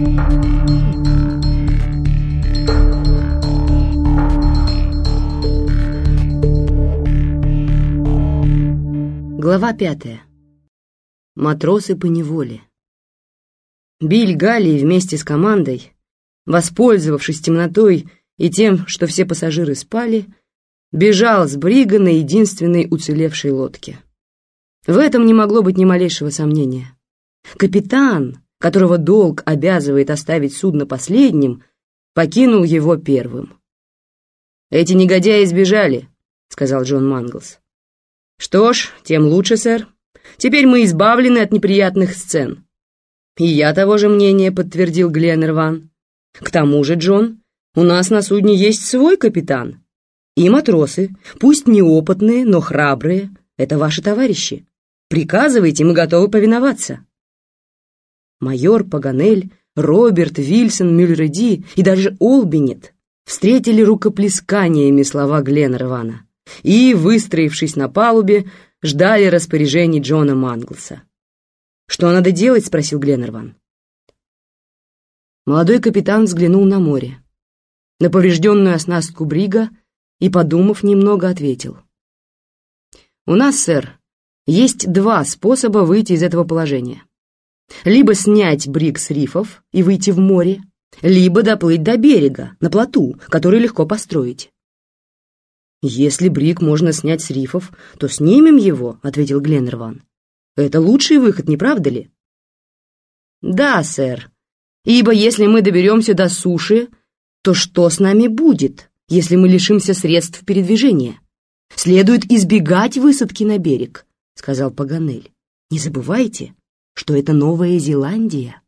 Глава пятая. Матросы по неволе. Биль Галли вместе с командой, воспользовавшись темнотой и тем, что все пассажиры спали, бежал с брига на единственной уцелевшей лодке. В этом не могло быть ни малейшего сомнения. Капитан, которого долг обязывает оставить судно последним, покинул его первым. «Эти негодяи сбежали», — сказал Джон Манглс. «Что ж, тем лучше, сэр. Теперь мы избавлены от неприятных сцен». «И я того же мнения», — подтвердил Гленнерван. «К тому же, Джон, у нас на судне есть свой капитан. И матросы, пусть неопытные, но храбрые, это ваши товарищи. Приказывайте, мы готовы повиноваться». Майор Паганель, Роберт, Вильсон, Мюллереди и даже Олбинет встретили рукоплесканиями слова Гленнервана и, выстроившись на палубе, ждали распоряжений Джона Манглса. «Что надо делать?» — спросил Гленнерван. Молодой капитан взглянул на море, на поврежденную оснастку брига и, подумав немного, ответил. «У нас, сэр, есть два способа выйти из этого положения. Либо снять бриг с рифов и выйти в море, либо доплыть до берега, на плоту, который легко построить. «Если брик можно снять с рифов, то снимем его», — ответил Гленнерван. «Это лучший выход, не правда ли?» «Да, сэр. Ибо если мы доберемся до суши, то что с нами будет, если мы лишимся средств передвижения? Следует избегать высадки на берег», — сказал Паганель. «Не забывайте, что это Новая Зеландия».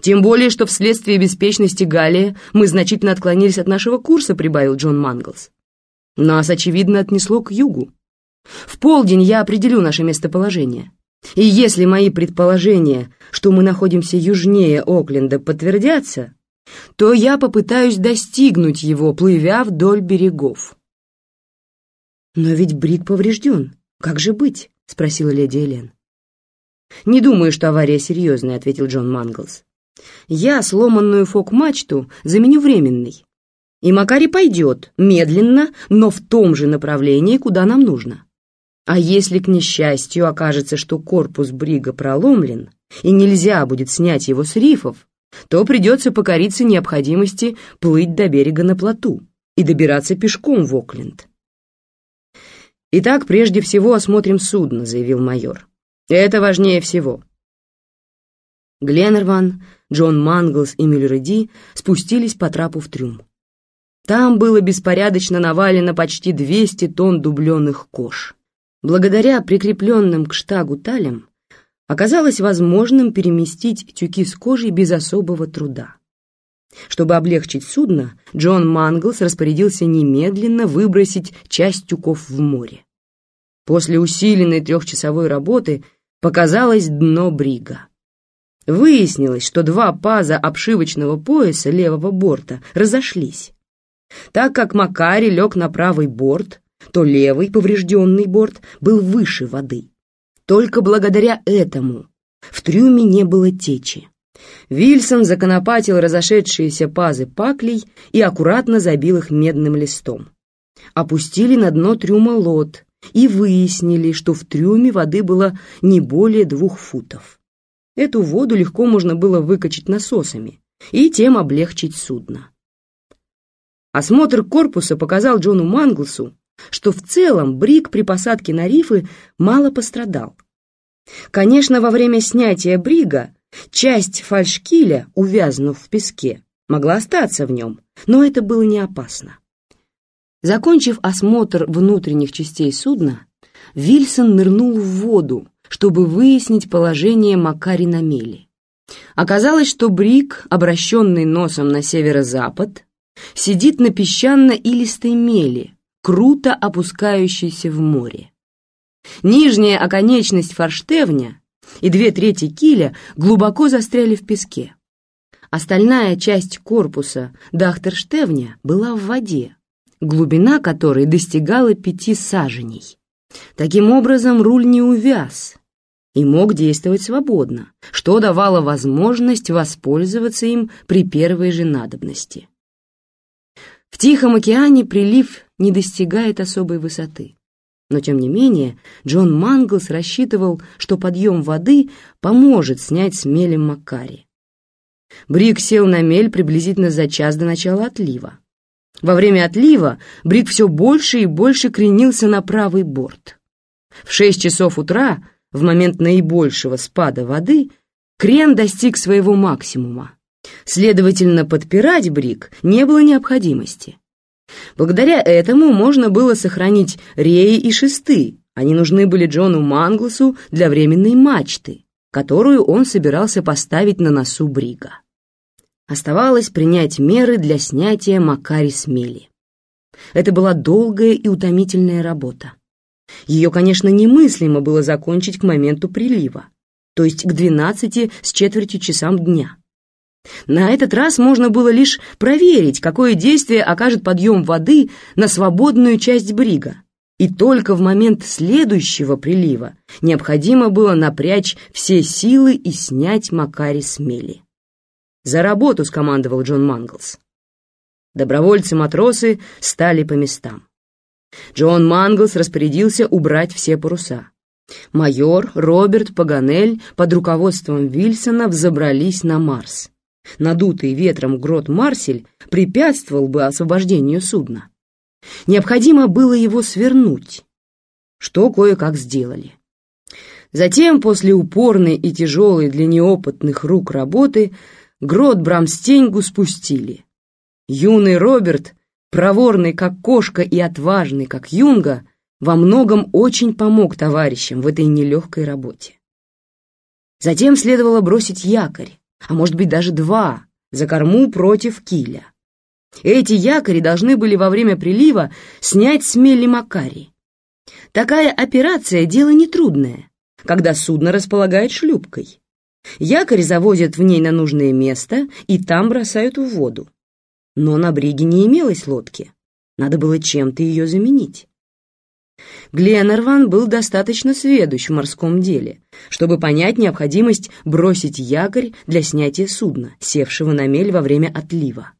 «Тем более, что вследствие беспечности Галлия мы значительно отклонились от нашего курса», — прибавил Джон Манглс. «Нас, очевидно, отнесло к югу. В полдень я определю наше местоположение. И если мои предположения, что мы находимся южнее Окленда, подтвердятся, то я попытаюсь достигнуть его, плывя вдоль берегов». «Но ведь Брик поврежден. Как же быть?» — спросила леди Элен. «Не думаю, что авария серьезная», — ответил Джон Манглс. Я сломанную фок-мачту заменю временной. И Макари пойдет, медленно, но в том же направлении, куда нам нужно. А если, к несчастью, окажется, что корпус брига проломлен, и нельзя будет снять его с рифов, то придется покориться необходимости плыть до берега на плоту и добираться пешком в Окленд. «Итак, прежде всего осмотрим судно», — заявил майор. «Это важнее всего». Гленнерван Джон Манглс и Мюллереди спустились по трапу в трюм. Там было беспорядочно навалено почти 200 тонн дубленых кож. Благодаря прикрепленным к штагу талям оказалось возможным переместить тюки с кожей без особого труда. Чтобы облегчить судно, Джон Манглс распорядился немедленно выбросить часть тюков в море. После усиленной трехчасовой работы показалось дно брига. Выяснилось, что два паза обшивочного пояса левого борта разошлись. Так как Макари лег на правый борт, то левый поврежденный борт был выше воды. Только благодаря этому в трюме не было течи. Вильсон законопатил разошедшиеся пазы паклей и аккуратно забил их медным листом. Опустили на дно трюма лот и выяснили, что в трюме воды было не более двух футов. Эту воду легко можно было выкачать насосами и тем облегчить судно. Осмотр корпуса показал Джону Манглсу, что в целом брик при посадке на рифы мало пострадал. Конечно, во время снятия брига часть фальшкиля, увязнув в песке, могла остаться в нем, но это было не опасно. Закончив осмотр внутренних частей судна, Вильсон нырнул в воду, чтобы выяснить положение Макари на мели. Оказалось, что Брик, обращенный носом на северо-запад, сидит на песчано-илистой мели, круто опускающейся в море. Нижняя оконечность форштевня и две трети киля глубоко застряли в песке. Остальная часть корпуса дахтерштевня была в воде, глубина которой достигала пяти саженей. Таким образом, руль не увяз, и мог действовать свободно, что давало возможность воспользоваться им при первой же надобности. В Тихом океане прилив не достигает особой высоты. Но, тем не менее, Джон Манглс рассчитывал, что подъем воды поможет снять с мели Маккари. Брик сел на мель приблизительно за час до начала отлива. Во время отлива Брик все больше и больше кренился на правый борт. В шесть часов утра, в момент наибольшего спада воды, крен достиг своего максимума. Следовательно, подпирать Брик не было необходимости. Благодаря этому можно было сохранить реи и шесты. Они нужны были Джону Манглсу для временной мачты, которую он собирался поставить на носу Брига. Оставалось принять меры для снятия Макари с. Это была долгая и утомительная работа. Ее, конечно, немыслимо было закончить к моменту прилива, то есть к 12 с четвертью часам дня. На этот раз можно было лишь проверить, какое действие окажет подъем воды на свободную часть брига. И только в момент следующего прилива необходимо было напрячь все силы и снять Макари с. «За работу!» — скомандовал Джон Манглс. Добровольцы-матросы стали по местам. Джон Манглс распорядился убрать все паруса. Майор, Роберт, Паганель под руководством Вильсона взобрались на Марс надутый ветром грот Марсель препятствовал бы освобождению судна. Необходимо было его свернуть, что кое-как сделали. Затем, после упорной и тяжелой для неопытных рук работы, грот Брамстеньгу спустили. Юный Роберт, проворный как кошка и отважный как юнга, во многом очень помог товарищам в этой нелегкой работе. Затем следовало бросить якорь, а может быть даже два, за корму против киля. Эти якори должны были во время прилива снять с мели Макари. Такая операция — дело нетрудное, когда судно располагает шлюпкой. Якорь завозят в ней на нужное место и там бросают в воду. Но на бриге не имелось лодки. Надо было чем-то ее заменить. Гленнерван был достаточно сведущ в морском деле, чтобы понять необходимость бросить якорь для снятия судна, севшего на мель во время отлива.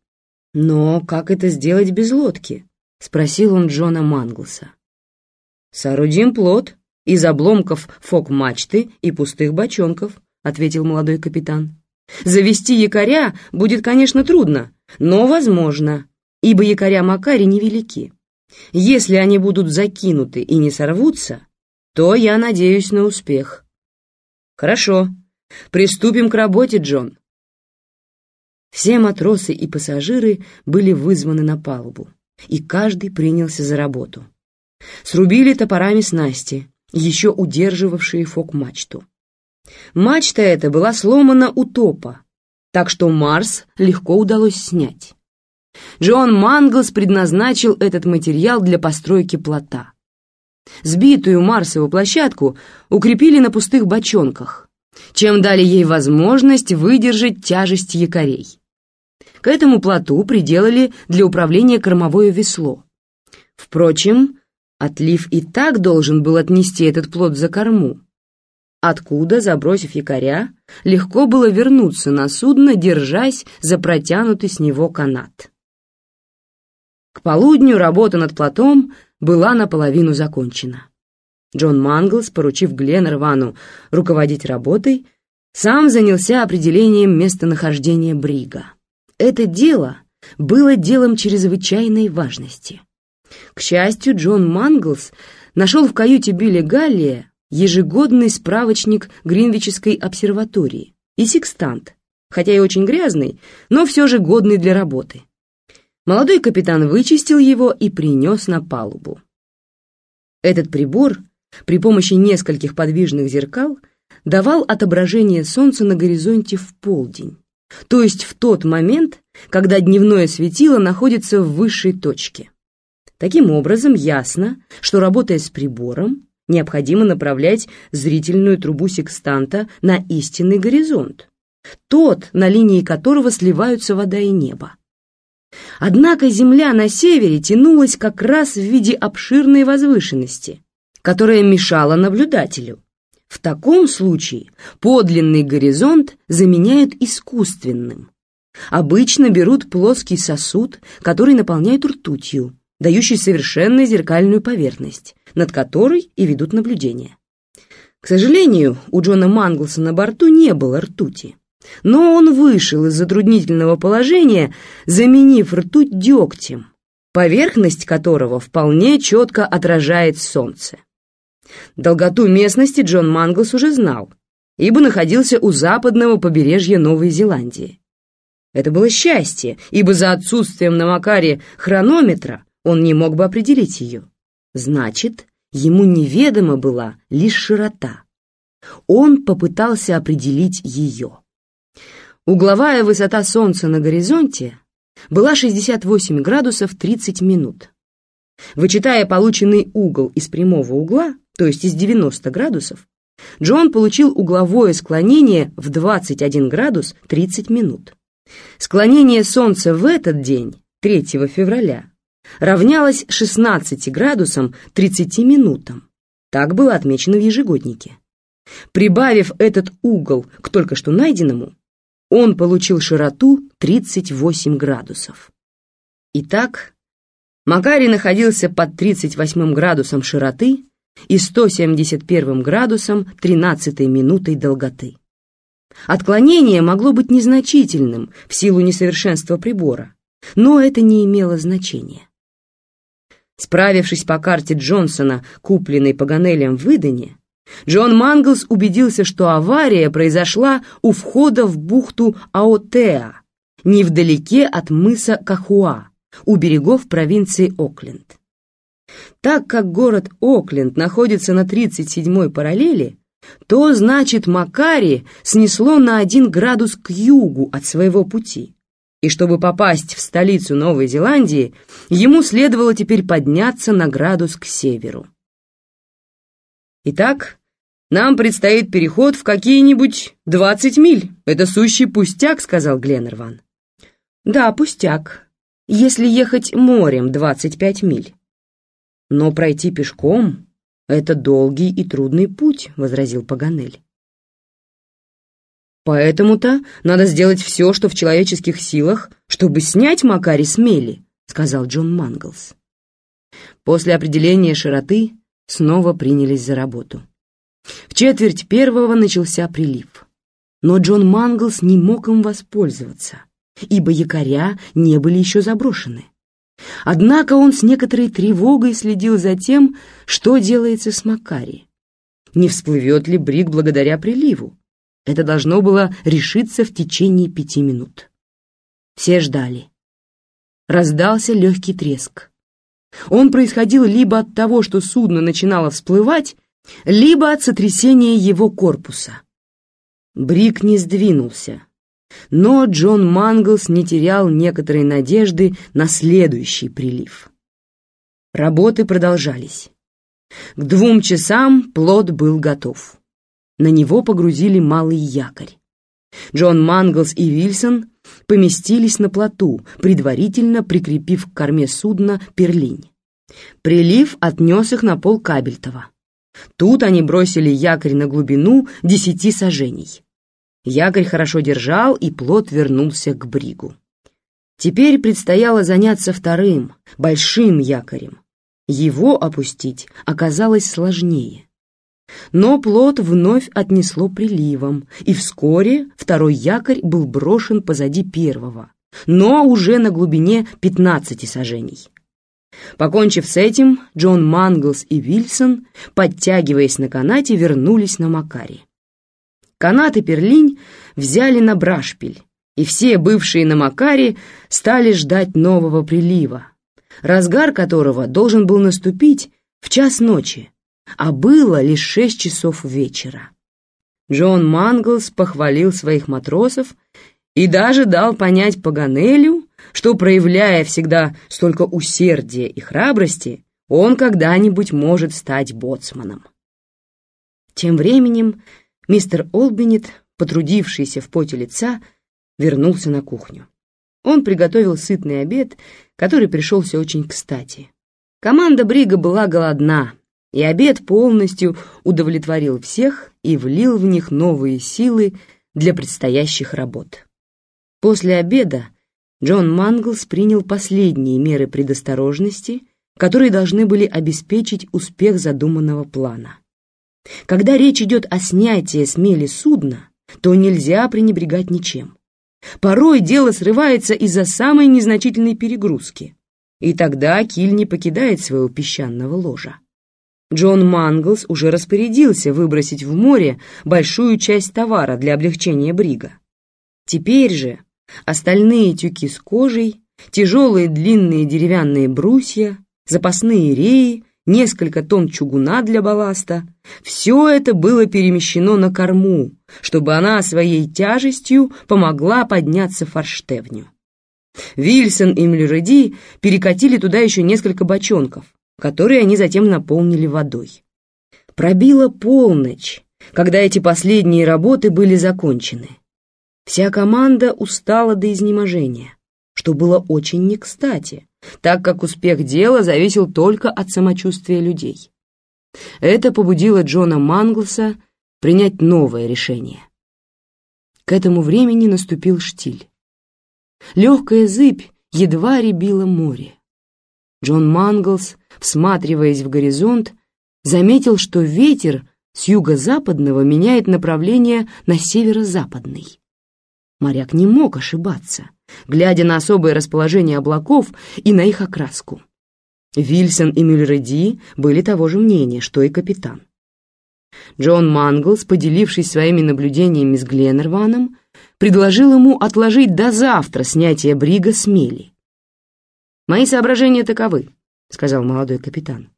«Но как это сделать без лодки?» — спросил он Джона Манглса. «Соорудим плот из обломков фок-мачты и пустых бочонков», — ответил молодой капитан. «Завести якоря будет, конечно, трудно, но возможно, ибо якоря Макари невелики. Если они будут закинуты и не сорвутся, то я надеюсь на успех. Хорошо, приступим к работе, Джон. Все матросы и пассажиры были вызваны на палубу, и каждый принялся за работу. Срубили топорами снасти, еще удерживавшие фок-мачту. Мачта эта была сломана у топа, так что Марс легко удалось снять. Джон Манглс предназначил этот материал для постройки плота. Сбитую Марсову площадку укрепили на пустых бочонках, чем дали ей возможность выдержать тяжесть якорей. К этому плоту приделали для управления кормовое весло. Впрочем, отлив и так должен был отнести этот плот за корму, откуда, забросив якоря, легко было вернуться на судно, держась за протянутый с него канат. К полудню работа над плотом была наполовину закончена. Джон Манглс, поручив Гленнервану руководить работой, сам занялся определением местонахождения Брига. Это дело было делом чрезвычайной важности. К счастью, Джон Манглс нашел в каюте Билли Галлия ежегодный справочник Гринвичской обсерватории и секстант, хотя и очень грязный, но все же годный для работы. Молодой капитан вычистил его и принес на палубу. Этот прибор при помощи нескольких подвижных зеркал давал отображение солнца на горизонте в полдень, то есть в тот момент, когда дневное светило находится в высшей точке. Таким образом, ясно, что работая с прибором, необходимо направлять зрительную трубу секстанта на истинный горизонт, тот, на линии которого сливаются вода и небо. Однако земля на севере тянулась как раз в виде обширной возвышенности, которая мешала наблюдателю. В таком случае подлинный горизонт заменяют искусственным. Обычно берут плоский сосуд, который наполняют ртутью, дающий совершенно зеркальную поверхность, над которой и ведут наблюдение. К сожалению, у Джона Манглса на борту не было ртути. Но он вышел из затруднительного положения, заменив ртуть дегтем, поверхность которого вполне четко отражает солнце. Долготу местности Джон Манглс уже знал, ибо находился у западного побережья Новой Зеландии. Это было счастье, ибо за отсутствием на Макаре хронометра он не мог бы определить ее. Значит, ему неведома была лишь широта. Он попытался определить ее. Угловая высота Солнца на горизонте была 68 градусов 30 минут. Вычитая полученный угол из прямого угла, то есть из 90 градусов, Джон получил угловое склонение в 21 градус 30 минут. Склонение Солнца в этот день, 3 февраля, равнялось 16 градусам 30 минутам. Так было отмечено в ежегоднике. Прибавив этот угол к только что найденному, он получил широту 38 градусов. Итак, Макарий находился под 38 градусом широты и 171 градусом 13 минутой долготы. Отклонение могло быть незначительным в силу несовершенства прибора, но это не имело значения. Справившись по карте Джонсона, купленной Паганелем в Идене, Джон Манглс убедился, что авария произошла у входа в бухту Аотеа, невдалеке от мыса Кахуа, у берегов провинции Окленд. Так как город Окленд находится на 37-й параллели, то, значит, Макари снесло на один градус к югу от своего пути. И чтобы попасть в столицу Новой Зеландии, ему следовало теперь подняться на градус к северу. Итак, нам предстоит переход в какие-нибудь двадцать миль. Это сущий пустяк, сказал Гленнерван. Да, пустяк, если ехать морем двадцать пять миль. Но пройти пешком — это долгий и трудный путь, возразил Паганель. Поэтому-то надо сделать все, что в человеческих силах, чтобы снять Макари с мели, сказал Джон Манглс. После определения широты снова принялись за работу. В четверть первого начался прилив. Но Джон Манглс не мог им воспользоваться, ибо якоря не были еще заброшены. Однако он с некоторой тревогой следил за тем, что делается с Макари. Не всплывет ли Брик благодаря приливу? Это должно было решиться в течение пяти минут. Все ждали. Раздался легкий треск. Он происходил либо от того, что судно начинало всплывать, либо от сотрясения его корпуса. Брик не сдвинулся, но Джон Манглс не терял некоторой надежды на следующий прилив. Работы продолжались. К двум часам плод был готов. На него погрузили малый якорь. Джон Манглс и Вильсон поместились на плоту, предварительно прикрепив к корме судна перлинь. Прилив отнес их на пол Кабельтова. Тут они бросили якорь на глубину десяти сажений. Якорь хорошо держал, и плот вернулся к бригу. Теперь предстояло заняться вторым, большим якорем. Его опустить оказалось сложнее. Но плот вновь отнесло приливом, и вскоре второй якорь был брошен позади первого, но уже на глубине 15 сажений. Покончив с этим, Джон Манглс и Вильсон, подтягиваясь на канате, вернулись на Макари. Канат и перлинь взяли на брашпиль, и все бывшие на Макаре стали ждать нового прилива, разгар которого должен был наступить в час ночи, а было лишь шесть часов вечера. Джон Манглс похвалил своих матросов и даже дал понять Паганелю, что, проявляя всегда столько усердия и храбрости, он когда-нибудь может стать боцманом. Тем временем мистер Олбинет, потрудившийся в поте лица, вернулся на кухню. Он приготовил сытный обед, который пришелся очень кстати. Команда Брига была голодна, и обед полностью удовлетворил всех и влил в них новые силы для предстоящих работ. После обеда Джон Манглс принял последние меры предосторожности, которые должны были обеспечить успех задуманного плана. Когда речь идет о снятии с мели судна, то нельзя пренебрегать ничем. Порой дело срывается из-за самой незначительной перегрузки, и тогда киль не покидает своего песчаного ложа. Джон Манглс уже распорядился выбросить в море большую часть товара для облегчения брига. Теперь же остальные тюки с кожей, тяжелые длинные деревянные брусья, запасные реи, несколько тонн чугуна для балласта — все это было перемещено на корму, чтобы она своей тяжестью помогла подняться форштевню. Вильсон и Млюреди перекатили туда еще несколько бочонков, которые они затем наполнили водой. Пробила полночь, когда эти последние работы были закончены. Вся команда устала до изнеможения, что было очень не кстати, так как успех дела зависел только от самочувствия людей. Это побудило Джона Манглса принять новое решение. К этому времени наступил штиль. Легкая зыбь едва рябила море. Джон Манглс, всматриваясь в горизонт, заметил, что ветер с юго-западного меняет направление на северо-западный. Моряк не мог ошибаться, глядя на особое расположение облаков и на их окраску. Вильсон и Мюллереди были того же мнения, что и капитан. Джон Манглс, поделившись своими наблюдениями с Гленнерваном, предложил ему отложить до завтра снятие брига с мели. «Мои соображения таковы», — сказал молодой капитан.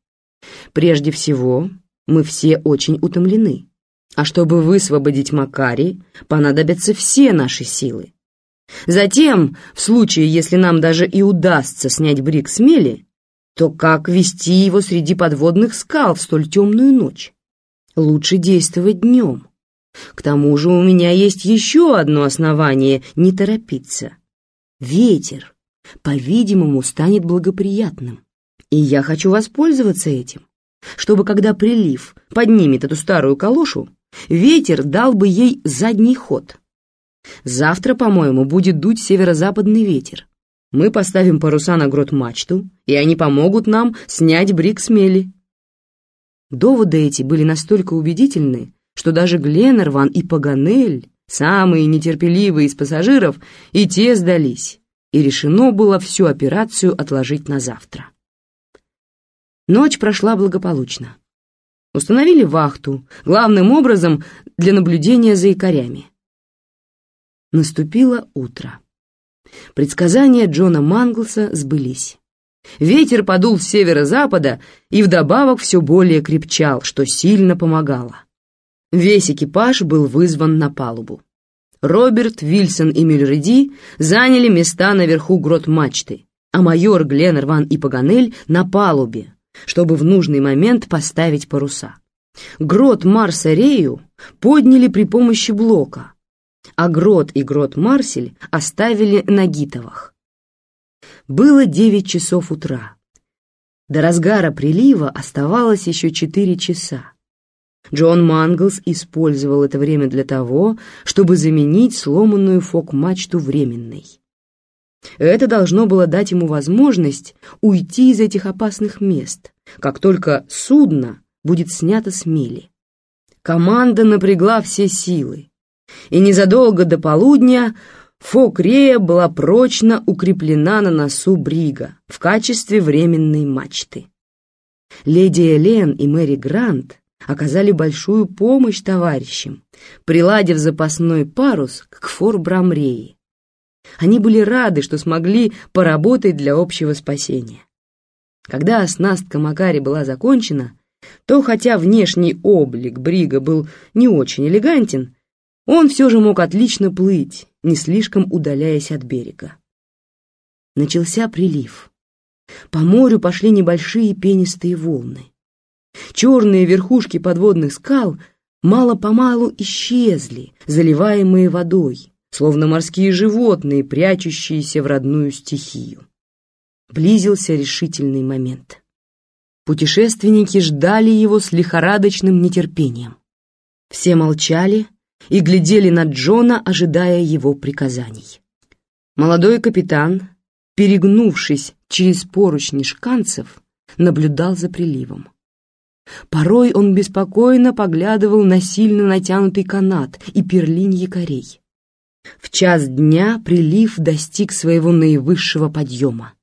«Прежде всего, мы все очень утомлены, а чтобы высвободить Макари, понадобятся все наши силы. Затем, в случае, если нам даже и удастся снять бриг с мели, то как вести его среди подводных скал в столь темную ночь? Лучше действовать днем. К тому же у меня есть еще одно основание не торопиться. Ветер по-видимому, станет благоприятным. И я хочу воспользоваться этим, чтобы, когда прилив поднимет эту старую калошу, ветер дал бы ей задний ход. Завтра, по-моему, будет дуть северо-западный ветер. Мы поставим паруса на грот-мачту, и они помогут нам снять брик с мели. Доводы эти были настолько убедительны, что даже Гленнерван и Паганель, самые нетерпеливые из пассажиров, и те сдались и решено было всю операцию отложить на завтра. Ночь прошла благополучно. Установили вахту, главным образом для наблюдения за якорями. Наступило утро. Предсказания Джона Манглса сбылись. Ветер подул с северо-запада и вдобавок все более крепчал, что сильно помогало. Весь экипаж был вызван на палубу. Роберт, Вильсон и Мюллериди заняли места наверху грот-мачты, а майор Гленнерван и Паганель на палубе, чтобы в нужный момент поставить паруса. Грот Марса Рею подняли при помощи блока, а грот и грот Марсель оставили на гитовах. Было девять часов утра. До разгара прилива оставалось еще четыре часа. Джон Манглс использовал это время для того, чтобы заменить сломанную фок-мачту временной. Это должно было дать ему возможность уйти из этих опасных мест, как только судно будет снято с мели. Команда напрягла все силы, и незадолго до полудня фок-рея была прочно укреплена на носу брига в качестве временной мачты. Леди Элен и Мэри Грант оказали большую помощь товарищам, приладив запасной парус к фор-брамреи. Они были рады, что смогли поработать для общего спасения. Когда оснастка Макари была закончена, то хотя внешний облик Брига был не очень элегантен, он все же мог отлично плыть, не слишком удаляясь от берега. Начался прилив. По морю пошли небольшие пенистые волны. Черные верхушки подводных скал мало-помалу исчезли, заливаемые водой, словно морские животные, прячущиеся в родную стихию. Близился решительный момент. Путешественники ждали его с лихорадочным нетерпением. Все молчали и глядели на Джона, ожидая его приказаний. Молодой капитан, перегнувшись через поручни шканцев, наблюдал за приливом. Порой он беспокойно поглядывал на сильно натянутый канат и перлинь якорей. В час дня прилив достиг своего наивысшего подъема.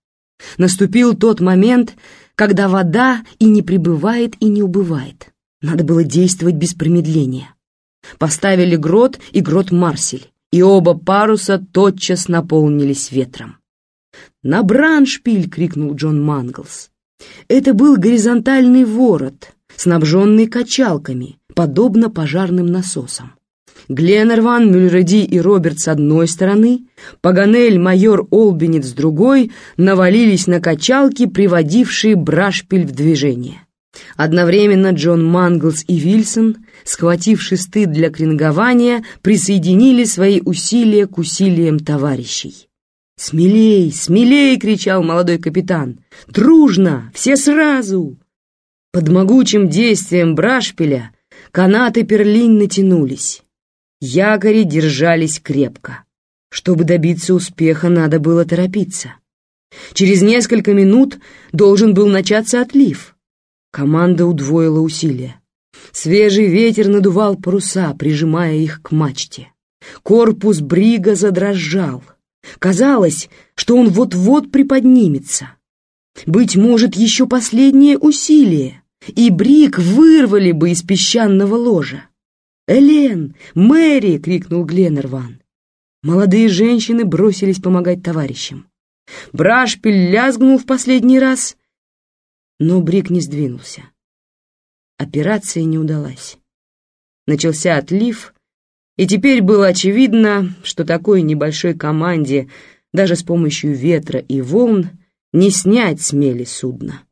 Наступил тот момент, когда вода и не прибывает, и не убывает. Надо было действовать без промедления. Поставили грот и грот Марсель, и оба паруса тотчас наполнились ветром. «На браншпиль!» — крикнул Джон Манглс. Это был горизонтальный ворот, снабженный качалками, подобно пожарным насосам. Гленнерван, Мюллереди и Роберт с одной стороны, Паганель, майор Олбинет с другой навалились на качалки, приводившие брашпиль в движение. Одновременно Джон Манглс и Вильсон, схватив шесты для крингования, присоединили свои усилия к усилиям товарищей. «Смелей, смелей!» — кричал молодой капитан. «Дружно! Все сразу!» Под могучим действием брашпиля канаты перлинь натянулись. Якори держались крепко. Чтобы добиться успеха, надо было торопиться. Через несколько минут должен был начаться отлив. Команда удвоила усилия. Свежий ветер надувал паруса, прижимая их к мачте. Корпус брига задрожал. Казалось, что он вот-вот приподнимется. Быть может, еще последнее усилие, и брик вырвали бы из песчаного ложа. «Элен! Мэри!» — крикнул Гленнерван. Молодые женщины бросились помогать товарищам. Брашпиль лязгнул в последний раз, но Брик не сдвинулся. Операция не удалась. Начался отлив, и теперь было очевидно, что такой небольшой команде даже с помощью ветра и волн не снять смели судно.